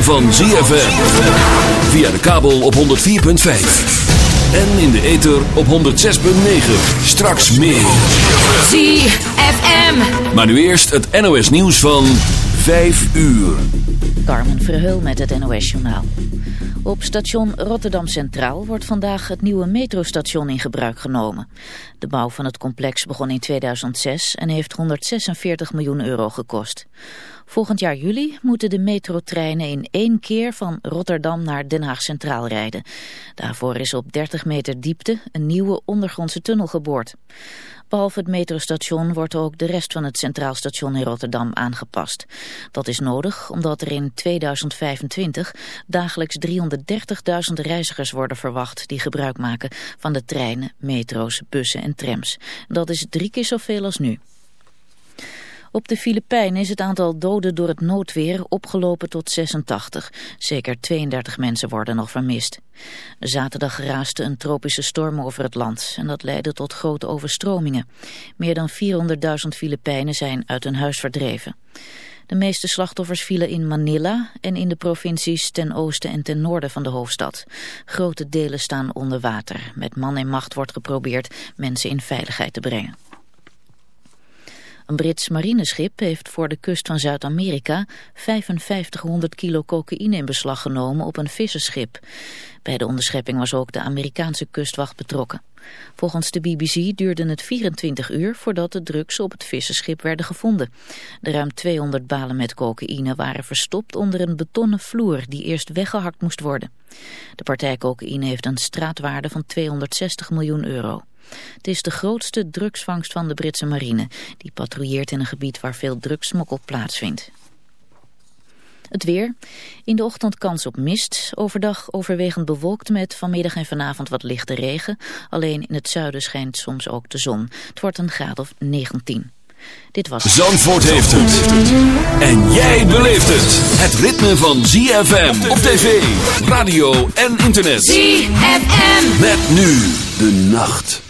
Ritme van ZFM. Via de kabel op 104.5. En in de ether op 106.9. Straks meer. ZFM. Maar nu eerst het NOS nieuws van 5 uur. Carmen Verheul met het NOS journaal. Op station Rotterdam Centraal wordt vandaag het nieuwe metrostation in gebruik genomen. De bouw van het complex begon in 2006 en heeft 146 miljoen euro gekost. Volgend jaar juli moeten de metrotreinen in één keer van Rotterdam naar Den Haag Centraal rijden. Daarvoor is op 30 meter diepte een nieuwe ondergrondse tunnel geboord. Behalve het metrostation wordt ook de rest van het Centraal Station in Rotterdam aangepast. Dat is nodig omdat er in 2025 dagelijks 330.000 reizigers worden verwacht die gebruik maken van de treinen, metro's, bussen en trams. Dat is drie keer zoveel als nu. Op de Filipijnen is het aantal doden door het noodweer opgelopen tot 86. Zeker 32 mensen worden nog vermist. Zaterdag raasde een tropische storm over het land en dat leidde tot grote overstromingen. Meer dan 400.000 Filipijnen zijn uit hun huis verdreven. De meeste slachtoffers vielen in Manila en in de provincies ten oosten en ten noorden van de hoofdstad. Grote delen staan onder water. Met man en macht wordt geprobeerd mensen in veiligheid te brengen. Een Brits marineschip heeft voor de kust van Zuid-Amerika 5500 kilo cocaïne in beslag genomen op een visserschip. Bij de onderschepping was ook de Amerikaanse kustwacht betrokken. Volgens de BBC duurde het 24 uur voordat de drugs op het visserschip werden gevonden. De ruim 200 balen met cocaïne waren verstopt onder een betonnen vloer die eerst weggehakt moest worden. De partij cocaïne heeft een straatwaarde van 260 miljoen euro. Het is de grootste drugsvangst van de Britse marine. Die patrouilleert in een gebied waar veel drugssmokkel plaatsvindt. Het weer. In de ochtend kans op mist. Overdag overwegend bewolkt met vanmiddag en vanavond wat lichte regen. Alleen in het zuiden schijnt soms ook de zon. Het wordt een graad of 19. Dit was... Zandvoort heeft het. En jij beleeft het. Het ritme van ZFM op tv, radio en internet. ZFM. Met nu de nacht.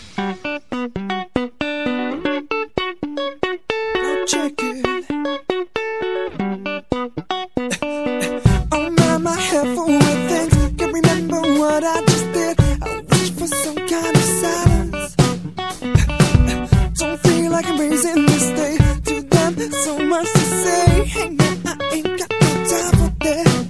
So much to say. Hey man, I ain't got no time for that.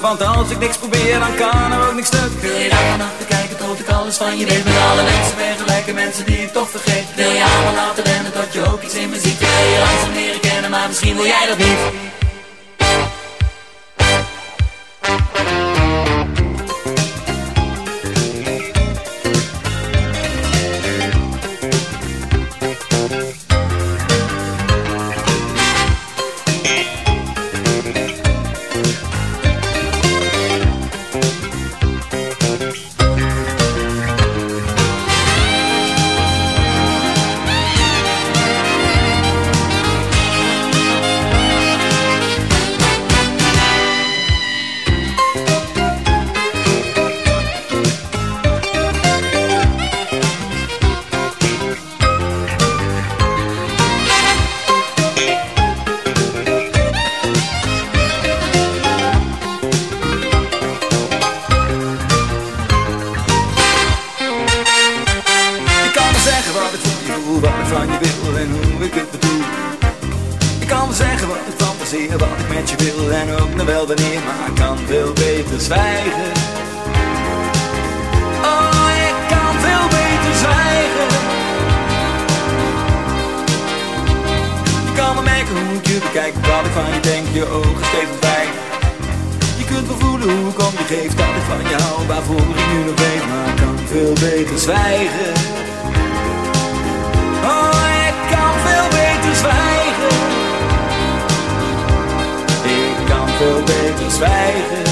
Want als ik niks probeer, dan kan er ook niks stuk. Wil je daar naar te kijken tot ik alles van je. Weet Met alle mensen vergelijken mensen die ik toch vergeet. Wil je allemaal laten rennen tot je ook iets in me ziet? Wil je langzaam leren kennen, maar misschien wil jij dat niet zwijgen.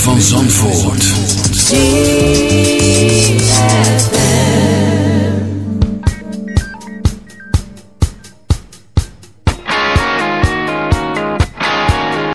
Van Zandvoort.